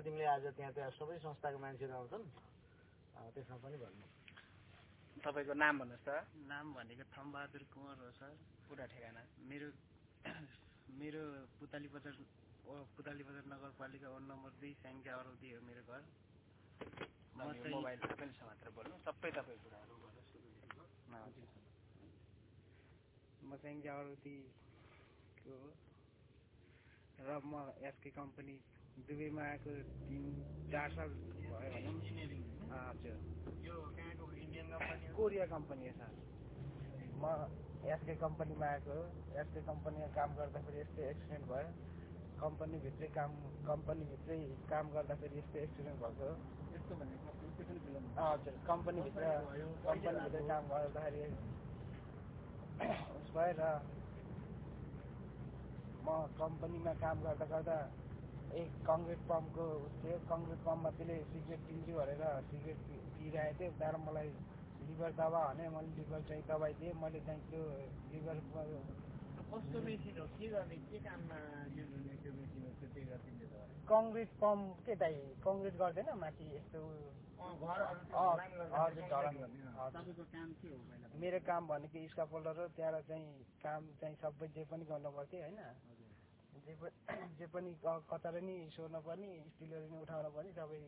तिमीले आज त्यहाँ त्यहाँ सबै संस्थाको मान्छेहरू आउँछन्। त्यसमा पनि भन्नु। तपाईँको नाम भन्नुहोस् त। नाम भनेको थमबहादुर कुँवर हो सर। पुरा ठेगाना। मेरो मेरो पुताली बजार पुताली बजार नगरपालिका वार्ड नम्बर दुई स्याङ्जा अरौदी हो मेरो घर। मोबाइल पनि समातेर बोल्नु। सबै तपाईँ कुराहरू हजुर। म स्याङ्जा अरौदीको हो। र म एसके कम्पनी दुबईमा आएको तिन चार साल भयो भनौँ। हजुर यो कहाँको इन्डियन कम्पनी कोरिया कम्पनी हो सर म एसके कम्पनीमा आएको हो। एसके कम्पनीमा काम गर्दाखेरि यस्तै एक्सिडेन्ट भयो। कम्पनीभित्रै काम कम्पनीभित्रै काम गर्दाखेरि यस्तै एक्सिडेन्ट भएको हो। हजुर। कम्पनीभित्र कम्पनीभित्र काम गर्दाखेरि उस भएर म कम्पनीमा काम गर्दा गर्दा एक कङ्क्रिट पम्पको उस थियो कङ्क्रिट पम्पमा त्यसले सिगरेट पिन्छु भनेर सिगरेट पिइरहेको थियो त्यहाँबाट मलाई लिभर दबा भने मैले लिभर चाहिँ दबाई दिएँ। मैले चाहिँ त्यो लिभर कस्तो मेसिन हो? के गर्ने? के काममा युज हुने त्यो मेसिन हो? त्यो कङ्क्रिट पम्प के दाइ? कङ्क्रिट गर्दैन माथि यस्तो। मेरो काम भनेको स्काफोल्डर हो त्यहाँबाट चाहिँ काम चाहिँ सबै जे पनि गर्नु पर्थ्यो होइन? जे पनि जे पनि कचरा नि सोर्न पर्ने स्टिलहरू नि उठाउन पर्ने सबै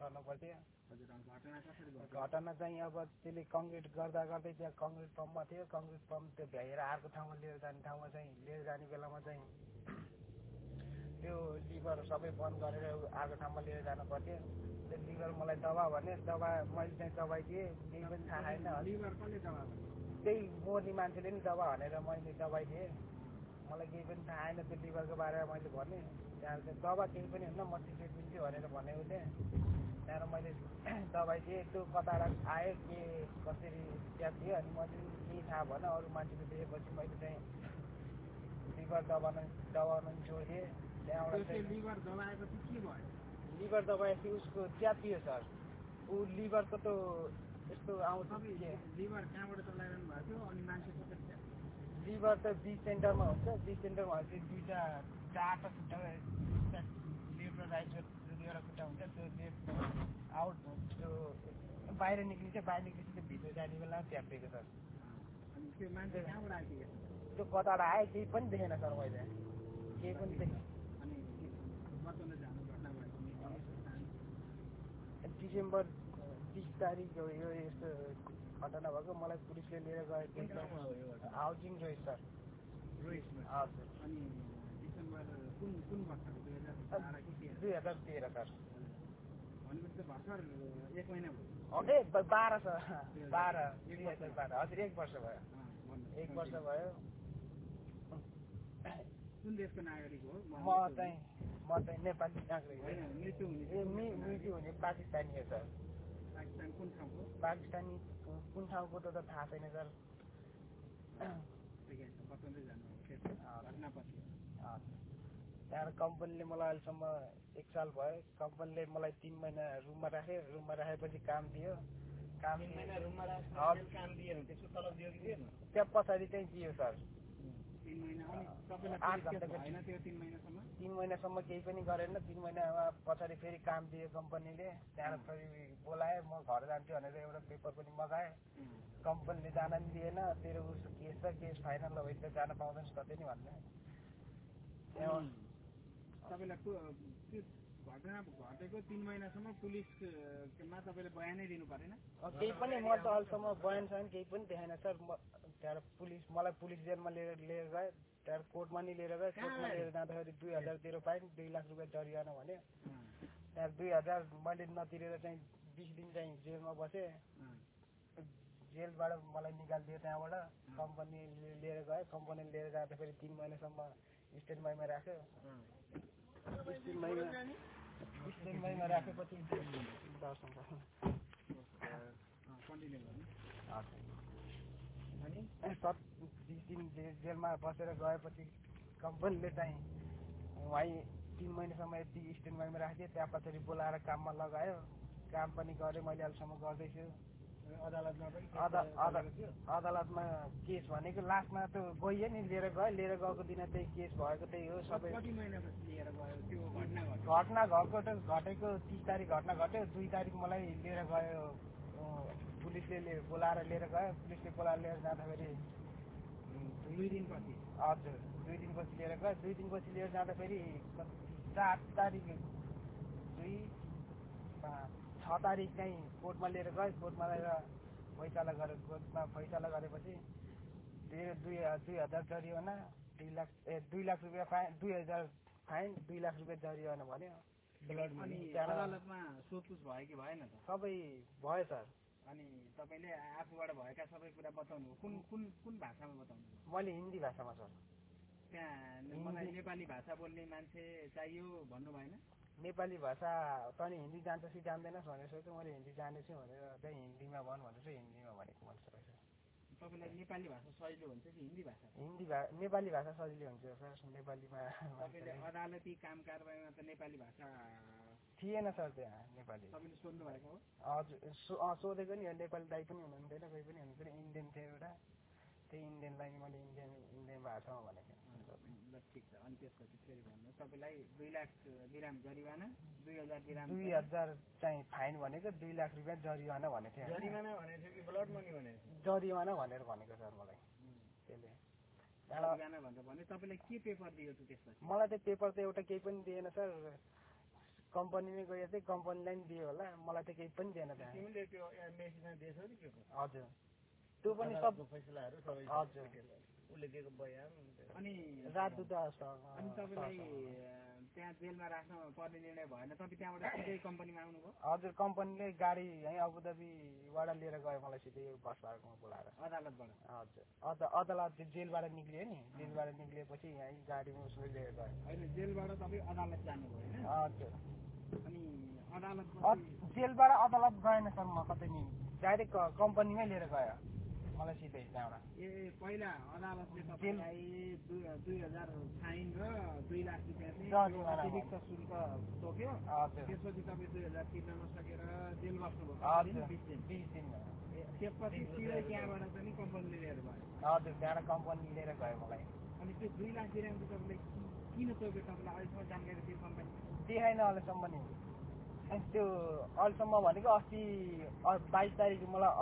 गर्नु पर्थ्यो। घटना चाहिँ अब त्यसले कङ्क्रिट गर्दा गर्दै त्यहाँ कङ्क्रिट पम्पमा थियो। कङ्क्रिट पम्प त्यो भ्याएर अर्को ठाउँमा लिएर जाने ठाउँमा चाहिँ लिएर जाने बेलामा चाहिँ त्यो लिभर सबै बन्द गरेर अर्को ठाउँमा लिएर जानु पर्थ्यो। त्यो लिभर मलाई दबा भने दबा मैले चाहिँ दबाई दिएँ केही पनि थाहा छैन। त्यही मोर्ने मान्छेले नि दबा भनेर मैले दबाई दिएँ। मलाई केही पनि थाहा छैन त्यो लिभरको बारेमा मैले भनेँ। त्यहाँबाट दबा केही पनि हुन्न म सिगरेट पिन्छु भनेर भनेको थिएँ। त्यहाँबाट मैले दबाई दिएँ त्यो कताबाट आयो के कसरी त्यहाँ थियो अनि मैले केही थाहा भएन। अरू मान्छेले दिएपछि मैले चाहिँ लिभर दबाउन दबाउन पनि छोडिदिएँ। त्यहाँबाट लिभर दबाएपछि के भयो? लिभर दबाएपछि उसको च्यातियो सर। ऊ लिभरको त यस्तो आउँछ लिभर कहाँबाट चलाइरहनु भएको थियो? अनि मान्छे कसरी थियो? लिभर त बी सेन्टरमा हुन्छ बी सेन्टरमा चाहिँ दुईवटा चारवटा खुट्टा दुईवटा लेफ्ट र राइट दुईवटा खुट्टा हुन्छ त्यो लेफ्ट आउट त्यो बाहिर निक्लिन्छ बाहिर निक्लिन्छ त्यो भित्र जाने बेला ट्यापिएको छ अनि त्यो मान्छे कहाँबाट आइपुग्यो त्यो कताबाट आयो केही पनि देखेन सर मैले केही पनि देखेँ अनि बचाउन जानु घटना भएको डिसेम्बर तिस तारिक हो यो यस्तो घटना भएको मलाई पुलिसले लिएर गएको? Housing Royce sir. रोइसमा हजुर अनि डिसेम्बर कुन कुन वर्षको दुई हजार तेह्र? सर। बाह्र सर। बाह्र। दुई हजार बाह्र। हजुर एक वर्ष भयो। एक वर्ष भयो। कुन देशको नागरिक हो? म चाहिँ म चाहिँ नेपाली नागरिक? मृत्यु हुने पाकिस्तानी हो सर। पाकिस्तान कुन ठाउँको पाकिस्तानी कुन ठाउँको त त थाहा छैन सर। त्यहाँबाट कम्पनीले मलाई अहिलेसम्म एक साल भयो। कम्पनीले मलाई तिन महिना रुममा राख्यो रुममा राखेपछि काम दियो। काम दियो। त्यहाँ पछाडि चाहिँ दियो सर। तिन महिनासम्म केही पनि गरेन। तिन महिनामा पछाडि फेरि काम दियो कम्पनीले। त्यहाँबाट फेरि बोलायो म घर जान्छु भनेर एउटा पेपर पनि मगाएँ। कम्पनीले जान पनि दिएन। तेरो उसको केस छ केस फाइनल नभए त जान पाउँदैन कतै नि भन्ने तपाईँलाई घटना घटेको तिन महिनासम्म पुलिसमा तपाईँले बयानै दिनु परेन? केही पनि म त अहिलेसम्म बयान छैन केही पनि देखाएन सर। त्यहाँबाट पुलिस मलाई पुलिस जेलमा लिएर लिएर गयो त्यहाँबाट कोर्टमा नि लिएर गयो कोर्टमा लिएर जाँदाखेरि दुई हजार तेह्र पाएँ दुई लाख रुपियाँ जरिवाना भने। त्यहाँ दुई हजार मैले नतिरेर चाहिँ बिस दिन चाहिँ जेलमा बसेँ। जेलबाट मलाई निकालिदियो त्यहाँबाट। कम्पनीले लिएर गयो कम्पनीले लिएर जाँदाखेरि तिन महिनासम्म स्टेट बाईमा राख्यो राखेपछि अनि सत बिस दिन जेलमा बसेर गएपछि कम्पनीले चाहिँ वहीँ तिन महिनासम्म यति स्ट्यान्ड बाईमा राखिदियो त्यहाँ पछाडि बोलाएर काममा लगायो। काम पनि गरेँ मैले अहिलेसम्म गर्दैछु। अदालतमा पनि अदालतमा केस भनेको लास्टमा त गइयो नि लिएर गयो। लिएर गएको दिन त्यही केस भएको त्यही हो सबै। घटना घटको त घटेको तिस तारिक घटना घट्यो। दुई तारिक मलाई लिएर गयो पुलिसले बोलाएर लिएर गयो। पुलिसले बोलाएर लिएर जाँदाखेरि दुई दिनपछि। हजुर दुई दिनपछि लिएर गयो। दुई दिनपछि लिएर जाँदाखेरि चार तारिक दुई छ तारिक चाहिँ कोर्टमा लिएर गयो। कोर्टमा लिएर फैसला गरे कोर्टमा फैसला गरेपछि दुई दुई दुई हजार जरिवाना दुई लाख ए दुई लाख रुपियाँ फाइन दुई हजार फाइन दुई लाख रुपियाँ जरिवाना भन्यो। सबै भयो सर। अनि तपाईँले आफूबाट भएका सबै कुरा बताउनु कुन कुन कुन भाषामा बताउनु मैले हिन्दी भाषामा सर। त्यहाँ मलाई नेपाली भाषा बोल्ने मान्छे चाहियो भन्नु भएन? नेपाली भाषा तैँले हिन्दी जान्छस् कि जान्दैनस् भनेर सोध्यो मैले हिन्दी जानेछु भनेर त्यही हिन्दीमा भन् भनेर चाहिँ हिन्दीमा भनेको मैले सर। तपाईँलाई नेपाली भाषा सजिलो हुन्छ कि हिन्दी भाषा? हिन्दी भा नेपाली भाषा सजिलो हुन्छ सर। नेपालीमा तपाईँले अदालती काम कारबाहीमा त नेपाली भाषा थिएन सर त्यहाँ नेपाली। हजुर सोधेको नि नेपाली दाई पनि हुनुहुन्थेन कोही पनि हुनुहुन्थेन इन्डियन थियो एउटा। त्यही इन्डियनलाई मैले इन्डियन इन्डियन भाषामा भनेको ठिक छ। अनि त्यसपछि फेरि भन्नु तपाईँलाई दुई लाख बिराम जरिवाना दुई हजार बिराम दुई हजार चाहिँ फाइन भनेको दुई लाख रुपियाँ जरिवाना भनेको थियो? जरिमाना भनेको थियो कि ब्लड मनी भनेको? जरिवाना भनेर भनेको सर मलाई। त्यसले। जरिवाना भनेर भने तपाईँलाई के पेपर दियो त्यसपछि? मलाई त पेपर त एउटा केही पनि दिएन सर। कम्पनीमै गयो चाहिँ कम्पनीलाई नि दियो होला। मलाई त केही पनि दिएन त्यहाँ तिमीले त्यो एमएसीमा दिएछौ नि पेपर हजुर। त्यो पनि सब फैसलाहरू सबै हजुर। उसले दिएको बयान। अनि राजदूत अनि तपाईँलाई त्यहाँ जेलमा राख्न पर्ने निर्णय भएन। तपाईँ त्यहाँबाट सिधै कम्पनीमा आउनुभयो? हजुर कम्पनीले गाडी यहीँ अबुधाबीबाट लिएर गयो मलाई सिधै बस पार्कमा बोलाएर। अदालतबाट? हजुर। अद अदालत चाहिँ जेलबाट निक्लियो नि। जेलबाट निक्लिएपछि यहीँ गाडीमा उसले लिएर गयो। अहिले जेलबाट तपाईँ अदालत जानुभयो होइन? हजुर। जेलबाट अदालत गएन सर म कतै नि। डाइरेक्ट कम्पनीमै लिएर गयो। मलाई सिधै त्यहाँबाट। ए पहिला अदालतले तपाईँलाई दुई हजार फाइन र दुई लाख रुपियाँ चाहिँ अतिरिक्त शुल्क तोक्यो। हजुर। त्यसपछि तपाईँ दुई हजार तिर्न नसकेर जेल बस्नुभयो। हजुर। बिस दिन। बिस दिन। ए, त्यसपछि सिधै त्यहाँबाट पनि कम्पनीले लिएर भयो हजुर त्यहाँबाट कम्पनी लिएर गयो मलाई। अनि त्यो दुई लाख चाहिँ तपाईँले किन तोक्यो? तपाईँलाई अहिलेसम्म जानकारी दियो कम्पनी देखाएन अहिलेसम्म नि। त्यो अहिलेसम्म भनेको अस्ति बाइस तारिक मलाई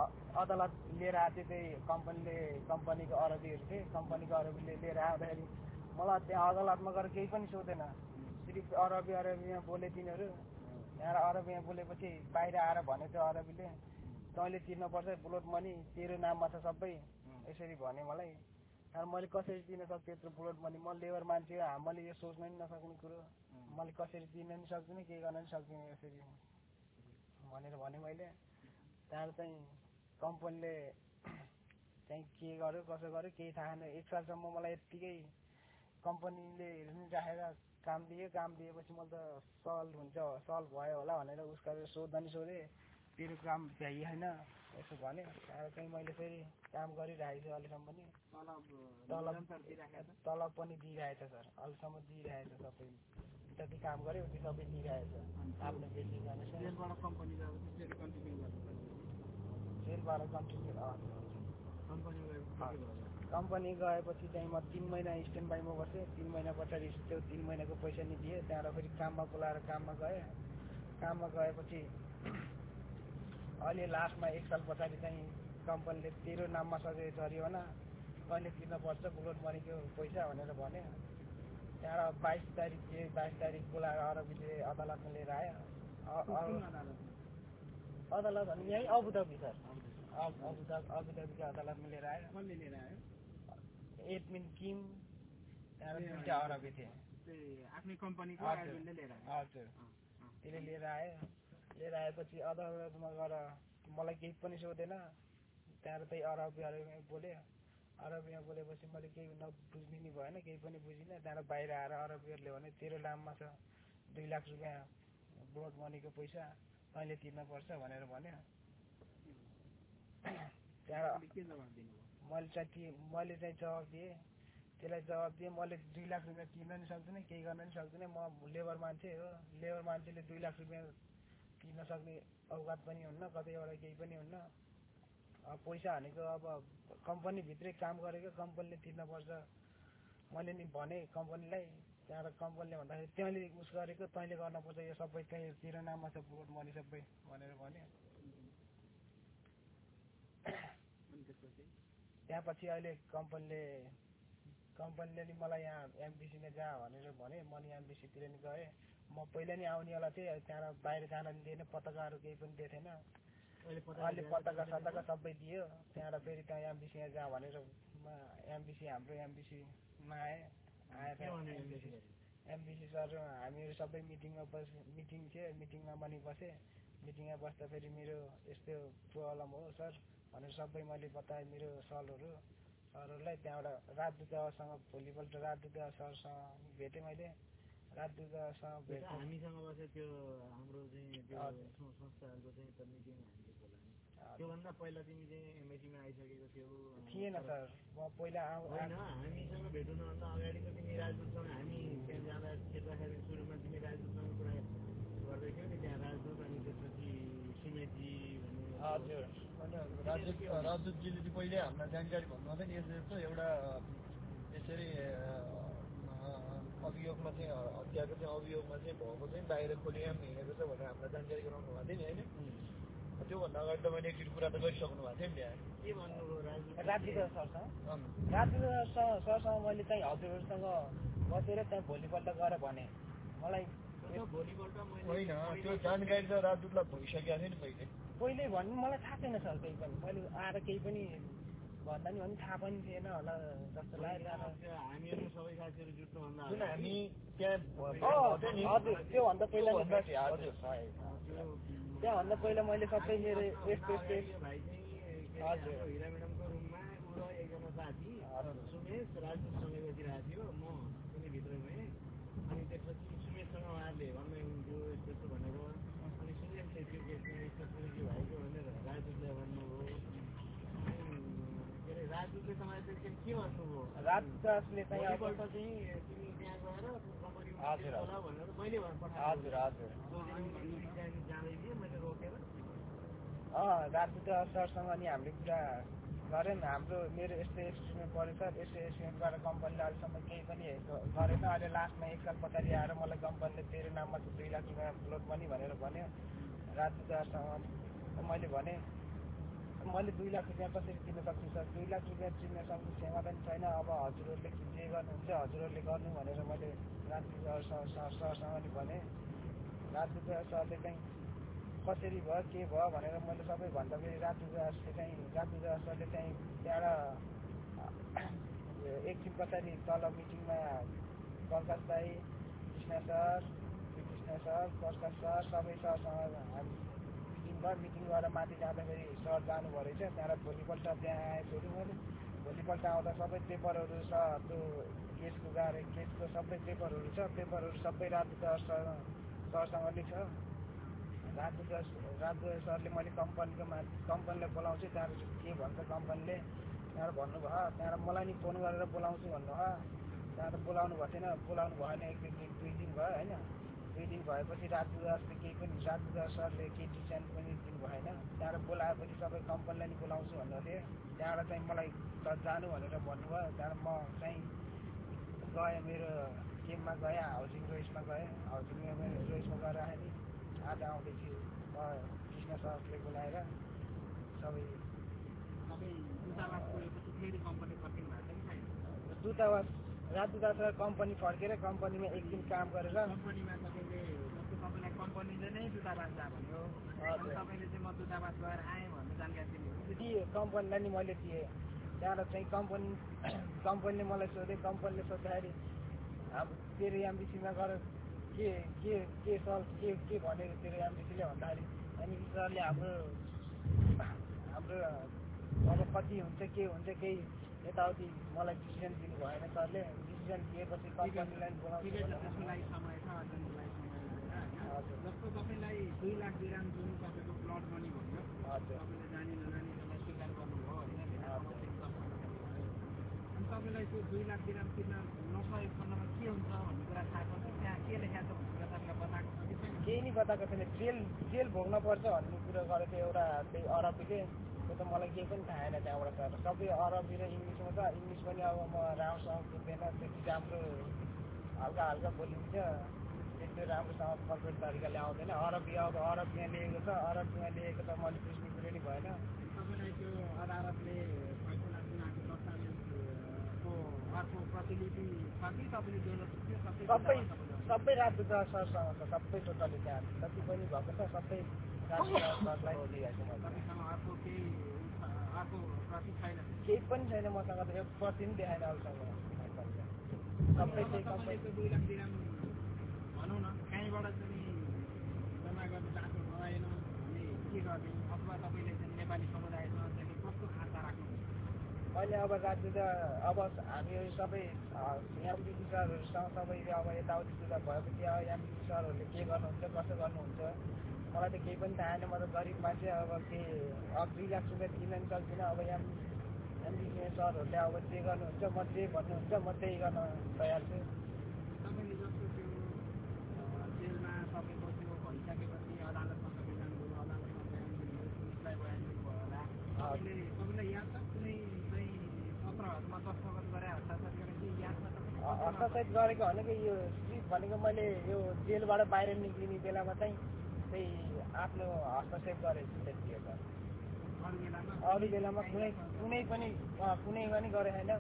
अदालत लिएर आएको थियो त्यही कम्पनीले कम्पनीको अरबीहरू थिए कम्पनीको अरबीले लिएर आउँदाखेरि मलाई त्यहाँ अदालतमा गएर केही पनि सोधेन। सिर्फ अरबी अरबीमा बोले तिनीहरू। त्यहाँबाट अरबीमा बोलेपछि बाहिर आएर भनेको अरबीले। तैँले तिर्नुपर्छ ब्लोड मनी तेरो नाममा छ सबै। यसरी भने मलाई। तर मैले कसरी दिन सक्छु यत्रो ब्लोड मनी? म लेबर मान्छे हामीले यो सोच्न नि नसक्ने कुरो। मैले कसरी दिन नि सक्दिनँ केही गर्न नि सक्दिनँ यसरी भनेर भने मैले। त्यहाँबाट चाहिँ कम्पनीले चाहिँ के गर्यो कसो गर्यो केही थाहा छैन। एक सालसम्म मलाई यत्तिकै कम्पनीले नि राखेर काम दियो। काम दिएपछि मैले त सल्भ हुन्छ सल्भ भयो होला भनेर उसका सोध्दा नि सोधेँ। तेरो काम भ्याइ होइन यसो भन्यो त्यहाँबाट चाहिँ मैले फेरि काम गरिरहेको छु अहिलेसम्म पनि। तलब तलब पनि दिइरहेछ सर। अहिलेसम्म दिइरहेछ सबै। जति काम गर्यो उति सबै दिइरहेछ आफ्नो जेलबाट कम्पनी कन्टिन्यू जेलबाट? कम्पनी गएपछि चाहिँ म तिन महिना स्ट्यान्ड बाईमा बसेँ तिन महिना पछाडि त्यो तिन महिनाको पैसा नि दिएँ त्यहाँबाट फेरि काममा बोलाएर काममा गएँ। काममा गएपछि अहिले लास्टमा एक साल पछाडि चाहिँ कम्पनीले तेरो नाममा सकेको जरिवाना कहिले तिर्नुपर्छ बुलेट मनीको पैसा भनेर भन्यो। त्यहाँबाट बाइस तारिक थिए बाइस तारिक बोलाएर अरबीले अदालतमा लिएर आयो? अदालत? भने यहीँ अबुधाबी सर। अब- अबुधाबी अबुधाबीको अदालतमा लिएर आयो। कसले लिएर आयो? एडमिन किम त्यहाँबाट अरबी थिए। आफ्नै कम्पनीको हजुर त्यसले लिएर आयो। लिएर आएपछि अदालतमा गएर मलाई केही पनि सोधेन। त्यहाँबाट त्यही अरबी अरबीमा बोल्यो अरबीमा बोलेपछि मैले केही नबुझ्ने नि भएन केही पनि बुझिनँ। त्यहाँबाट बाहिर आएर अरबीहरूले भने तेरो नाममा छ दुई लाख रुपियाँ ब्लोड मनीको पैसा तैँले तिर्नुपर्छ भनेर भन्यो। त्यहाँबाट मैले चाहिँ ती मैले चाहिँ जवाब दिएँ। त्यसलाई जवाब दिएँ मैले दुई लाख रुपियाँ तिर्न नि सक्दिनँ केही गर्न नि सक्दिनँ। म लेबर मान्छे हो। लेबर मान्छेले दुई लाख रुपियाँ तिर्न सक्ने औकात पनि हुन्न कतैबाट केही पनि हुन्न। अब पैसा भनेको अब कम्पनीभित्रै काम गरेको कम्पनीले तिर्नुपर्छ मैले नि भने कम्पनीलाई त्यहाँबाट कम्पनीले भन्दाखेरि तैँले उस गरेको तैँले गर्नुपर्छ यो सबै त्यहीँ तेरो नाममा छ प्लट मनी सबै भनेर भन्यो। त्यसपछि? त्यहाँपछि अहिले कम्पनीले कम्पनीले नि मलाई यहाँ एमबिसीमा जा भनेर भने म नि एमबिसीतिर नि गएँ। म पहिला नि आउनेवाला थिएँ त्यहाँबाट बाहिर जान दिएन पताकाहरू केही पनि दिएको थिएन। अहिले पताका सताका सबै दियो त्यहाँबाट फेरि त्यहाँ एमबिसीमा जा भनेर एमबिसी हाम्रो एमबिसीमा आएँ। आएर एमबिसी सर हामीहरू सबै मिटिङमा बस मिटिङ थियो मिटिङमा पनि बसेँ। मिटिङमा बस्दा फेरि मेरो यस्तो प्रब्लम हो सर भनेर सबै मैले बताएँ मेरो सरहरू। सरहरूलाई त्यहाँबाट राजदूतसँग भोलिपल्ट राजदूत सरसँग भेटेँ मैले। राजदूतसँग भेट हामीसँग बसेको त्यो हाम्रो चाहिँ त्यो संस्थाहरूको चाहिँ त मिटिङ हामीले बोलायौँ त्योभन्दा पहिला तिमी चाहिँ एमएसीमा आइसकेको थियौ। थिएन सर। म पहिला होइन हामीसँग भेट हुनुभन्दा अगाडि त तिमी राजदूतसँग हामी त्यहाँ जाँदा छिर्दाखेरि सुरुमा तिमी राजदूतसँग कुरा गर्दै थियौ नि त्यहाँ राजदूत अनि त्यसपछि भन्ने हजुर। राजदूत राजदूतजीले चाहिँ पहिले हामीलाई जानकारी भन्नुहुँदै नि यसो यस्तो एउटा यसरी अभियोगमा चाहिँ हत्याको चाहिँ अभियोगमा चाहिँ भएको चाहिँ बाहिर खोलियाम हिँडेको छ भनेर हामीलाई जानकारी गराउनु भएको थियो नि होइन? त्योभन्दा अगाडि तपाईँले एकचोटि कुरा त गरिसक्नु भएको थियो नि त्यहाँ। के भन्नुभयो राजदूत सरसँग। राजदूत सर- सरसँग मैले चाहिँ हजुरहरूसँग बसेर त्यहाँ भोलिपल्ट गएर भने। मलाई त्यो भोलिपल्ट मैले होइन त्यो जानकारी त राजदूतलाई भइसकेको थियो नि पहिले। पहिल्यै भन्नु मलाई थाहा छैन सर केही पनि। मैले आएर केही पनि भन्दा नि भने थाहा पनि थिएन होला जस्तो लाग्यो त्योभन्दा पहिला त्योभन्दा- पहिला मैले सबै मेरो यस्तो यस्तो हजुर। हाम्रो हिरा म्याडमको रुममा ऊ र एकजना साथी हजुर। सुमेश राजदूतसँगै बसिरहेको थियो म पनि भित्र गएँ अनि त्यसपछि सुमेशसँग उहाँहरूले भन्दै हुन्थ्यो यस्तो यस्तो भनेर अनि सुमेशले त्यो केसमा यस्तो यस्तो कि भाइको भनेर राजदूतले भन्नुभयो अनि के अरे राजदूतले राजदासले चाहिँ हजुर, हजुर सरसँग नि हामीले कुरा गरेन हाम्रो मेरो यस्तो एस्टिमेट पऱ्यो सर यस्तो एस्टिमेटबाट कम्पनीले अहिलेसम्म केही पनि गरेन अहिले लास्टमा एक साल पछाडि आएर मलाई कम्पनीले तेरो नाममा दुई लाख रुपियाँ प्लट पनि भनेर भन्यो राजदूत सरसँग मैले भने मैले दुई लाख रुपियाँ कसरी तिर्न सक्छु सर? दुई लाख रुपियाँ तिर्न सक्ने क्षमता पनि छैन। अब हजुरहरूले जे गर्नुहुन्छ हजुरहरूले गर्नु भनेर मैले राजदूत सर- सर- सरसँग नि भने राजदूत सरले चाहिँ कसरी भयो के भयो भनेर मैले सबै भन्दाखेरि राजदूतले चाहिँ राजदूत सरले चाहिँ त्यहाँबाट एकछिन पछाडि तल मिटिङमा प्रकाश दाई Krishna sir Krishna sir Prakash sir सबै सरसँग हामी भयो मिटिङ गरेर माथि जाँदाखेरि सर जानुभयो रहेछ। त्यहाँबाट भोलिपल्ट त्यहाँ आएँ फेरि मैले। भोलिपल्ट आउँदा सबै पेपरहरू छ त्यो केसको गाह्रो केसको सबै पेपरहरू छ। पेपरहरू सबै सर सरसँग नै छ। राजदूत राजदूत सरले मैले कम्पनीको मा कम्पनीलाई बोलाउँछु। त्यहाँबाट के भन्छ कम्पनीले? त्यहाँबाट भन्नुभयो त्यहाँबाट मलाई नि फोन गरेर बोलाउँछु भन्नुभयो। त्यहाँबाट बोलाउनु भएको थिएन बोलाउनु भएन एक दुई दिन दुई दिन भयो होइन? दुई दिन भएपछि राजदूतले केही पनि राजदूत सरले केही डिसिजन पनि दिनु भएन। त्यहाँबाट बोलाएपछि सबै कम्पनीलाई नि बोलाउँछु भन्नुभएको थियो त्यहाँबाट चाहिँ मलाई त जानु भनेर भन्नुभयो। त्यहाँबाट म चाहिँ गएँ मेरो टिममा गएँ हाउसिङ रोइसमा गएँ। हाउसिङ रोइसमा गएर आएँ। आज आउँदैछु अ, कृष्ण सरले बोलाएर। सबै तपाईँ दूतावास राजदूतावास कम्पनी फर्केर कम्पनीमा एक दिन काम गरेर कम्पनीमा तपाईँले जस्तो तपाईँलाई कम्पनीले नै दूतावास जा भन्यो अनि। तपाईँले चाहिँ म दूतावास गएर आएँ भन्ने जानकारी दिनुभयो दिएँ कम्पनीलाई नि मैले दिएँ। त्यहाँबाट चाहिँ कम्पनी कम्पनीले मलाई सोधेँ कम्पनीले सोद्धाखेरि अब तेरो एमबिसीमा गएर के के के सर के के भनेको तेरो एमबिसीले भन्दाखेरि एमबिसी सरले हाम्रो हाम्रो अब कति हुन्छ के हुन्छ केही यताउति मलाई डिसिजन दिनु भएन सरले। डिसिजन दिएपछि कम्पनीलाई नि बोलाउँछु ठिकै छ भनेर त्यसको लागि समय छ अझ जुलाई समय लिएर हजुर। होइन जस्तो तपाईँलाई लाख दिराम जुन तपाईँको प्लट मनी भन्यो तपाईँले जानी नजानी त्यसलाई स्वीकार गर्नुभयो होइन अनि तपाईँलाई त्यो दुई लाख दिराम तिर्न नसकेको खण्डमा के हुन्छ भन्ने कुरा थाहा छ त्यहाँ के लेखाएको छ भन्ने कुरा तपाईँलाई बताएको छ कि छैन केही नि बताएको छैन। जेल जेल भोग्न पर्छ भन्ने कुरो गरेको थियो एउटा त्यही अरबीले। त्यो त मलाई केही पनि थाहा छैन त्यहाँबाट सर सबै अरबी र इङ्ग्लिसमा छ। इङ्ग्लिस पनि अब म राम्रोसँग बुझ्दैन। त्यति राम्रो हल्का हल्का बोलिन्छ। त्यस्तो राम्रोसँग पर्फेक्ट तरिकाले आउँदैन। अरबी अब अरबीमा लेखेको छ अरबीमा लेखेको त मैले बुझ्ने कुरो नि भएन। तपाईँलाई त्यो अदालतले फैसला सुनाएको दस्तावेजको अर्को प्रतिलिपि छ कि तपाईँले दिनु त्यो सबै सबै राजदूत सरसँग छ सबै टोटली त्यहाँ जति पनि भएको छ सबै सरलाई तपाईँसँग अर्को केही अर्को प्रति छैन? केही पनि छैन मसँग त प्रति पनि देखाएन अहिलेसम्म सबै अब त्यही तपाईँले कम्पनी त्यो दुई लाख दिराम भनौँ कहीँबाट चाहिँ जम्मा गर्ने बाटो भएन भने के गर्ने अथवा तपाईँले चाहिँ नेपाली समुदायसँग चाहिँ कस्तो आशा राख्नुहुन्छ? मैले अब राज्य त अब हामीहरू सबै एमबिसी सरहरूसँग सबै अब यताउति सुधा भएपछि अब एमबिसी सरहरूले के गर्नुहुन्छ कसो गर्नुहुन्छ? मलाई त केही पनि थाहा छैन। म त गरिब मान्छे अब के अब दुई लाख रुपियाँ दिन पनि सक्दिनँ। अब एम एमबिसी सरहरूले अब जे गर्नुहुन्छ म जे भन्नुहुन्छ म त्यही गर्न तयार छु तपाईँले जस्तो त्यो अ, जेलमा तपाईँको त्यो भइसकेपछि अदालतमा तपाईँ जानुभयो अदालतमा बयान दिनुभयो पुलिसलाई बयान दिनुभयो होला तपाईँले तपाईँलाई याद छ कुनै चाहिँ पत्रहरूमा दस्तखत गरे हस्ताक्षर गरे के याद छ तपाईँलाई? अ- हस्तक्षेप गरेको भनेको यो सिप भनेको मैले यो जेलबाट बाहिर निक्लिने बेलामा चाहिँ त्यही आफ्नो हस्तक्षेप गरेको हो त। अरू बेलामा? कुनै कुनै पनि कुनै पनि गरेको छैन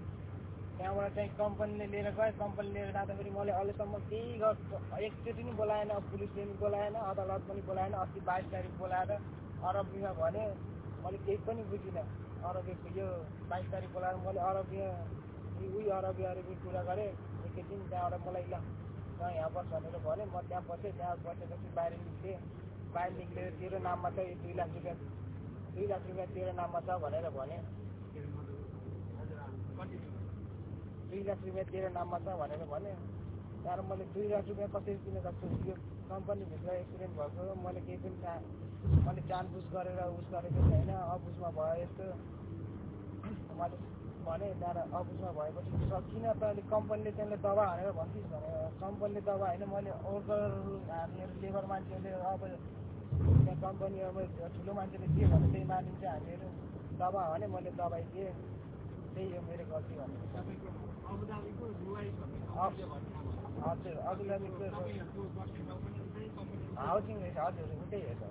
त्यहाँबाट चाहिँ कम्पनीले लिएर गए कम्पनी लिएर जाँदाखेरि मैले अहिलेसम्म केही गर एकचोटि नि बोलाएन पुलिसले पनि बोलाएन अदालत पनि बोलाएन अस्ति बाइस तारिक बोलाएर अरबीमा भने मैले केही पनि बुझिनँ। अरबीको यो बाइस तारिक बोलाएर मैले अरबीमा उही अरबी अरबी कुरा गरेँ एकैछिन त्यहाँबाट मलाई ल। त यहाँ बस भनेर भने म त्यहाँ बसेँ त्यहाँ बसेपछि बाहिर निस्केँ। बाहिर निस्केर तेरो नाममा छ यो दुई लाख रुपियाँ दुई लाख रुपियाँ तेरो नाममा छ भनेर भने दुई लाख रुपियाँ तेरो नाममा छ भनेर भने त्यहाँबाट मैले दुई लाख रुपियाँ कसरी दिन सक्छु? यो कम्पनीभित्र एक्सिडेन्ट भएको मैले केही पनि थाहा मैले जानबुझ गरेर उस गरेको छैन। अबुझमा भयो यस्तो। मैले भने त्यहाँबाट अबुझमा भएपछि स- किन तैँले कम्पनीले त्यसले दबा हानेर भन्थिस् भने कम्पनीले दबा होइन मैले वर्कर हामीहरू लेबर मान्छेहरूले अब त्यहाँ कम्पनी अब ठुलो मान्छेले के भने त्यही मानिन्छ हामीहरू। दबा भने मैले दबाई दिएँ। त्यही हो मेरो गल्ती भने। हजुर कम्पनी हाउसिङ रहेछ हजुर उतै हो त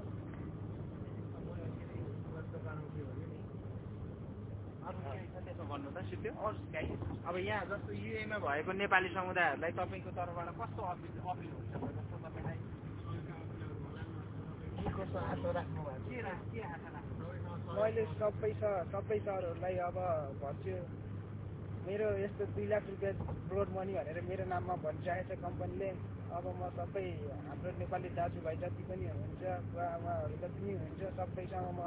भन्नु त सिद्धो अब यहाँ जस्तो युएमा भएको नेपाली समुदायहरूलाई तपाईँको तर्फबाट कस्तो अपिल अपिल हुन्छ त? जस्तो तपाईँलाई के कस्तो आशा राख्नु भएको के रा- के आशा राख्नुहुन्छ मैले सबै स सबै सरहरूलाई अब भन्छु मेरो यस्तो दुई लाख रुपियाँ ब्लोड मनी भनेर मेरो नाममा भनिसकेको छ कम्पनीले अब म सबै हाम्रो नेपाली दाजुभाइ जति पनि हुनुहुन्छ बुवाआमाहरू जति पनि हुनुहुन्छ सबैसँग म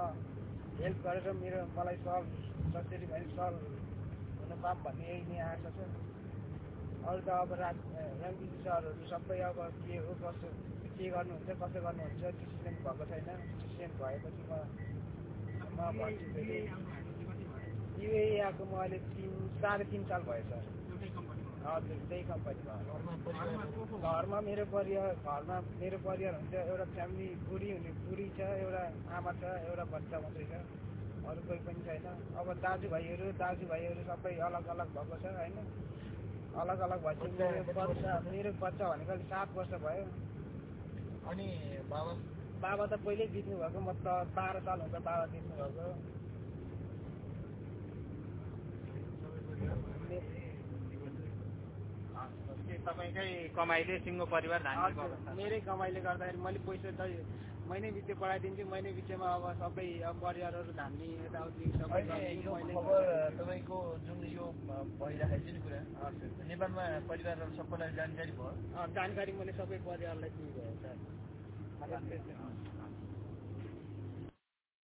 हेल्प गरेर मेरो मलाई सल्भ जसरी भने सल्भ हुन पाऊँ भन्ने यही नै आशा छ। अरू त अब राज एमबिसी सरहरू सबै अब के हो कसो के गर्नुहुन्छ कसो गर्नुहुन्छ डिसिजन भएको छैन। डिसिजन भएपछि म म भन्छु फेरि। युए आउनु भएको चाहिँ कति भयो युए आएको म अहिले तिन साढे तिन साल भयो सर। हजुर त्यही कम्पनीमा घरमा मेरो परिवार घरमा मेरो परिवार हुन्छ एउटा फ्यामिली बुढी हुने बुढी छ एउटा आमा छ एउटा बच्चा मात्रै छ अरू कोही पनि छैन। अब दाजुभाइहरू दाजुभाइहरू सबै अलग अलग भएको छ होइन? अलग अलग भएपछि मेरो बच्चा मेरो बच्चा भनेको अहिले सात वर्ष भयो। अनि बाबा? बाबा त पहिल्यै बित्नु भएको म त बाह्र साल हुन्छ बाबा बित्नु भएको तपाईँकै कमाइले सिङ्गो परिवार धान्न मेरै कमाइले गर्दाखेरि मैले पैसा त महिनै पछि पठाइदिन्छु महिनै पछिमा अब सबै अब परिवारहरू धान्ने यताउति सबै। तपाईँको जुन यो भइरहेको छ नि कुरा हजुर। नेपालमा परिवारहरू सबैलाई जानकारी भयो? जानकारी मैले सबै परिवारलाई दिनुभयो सर छ।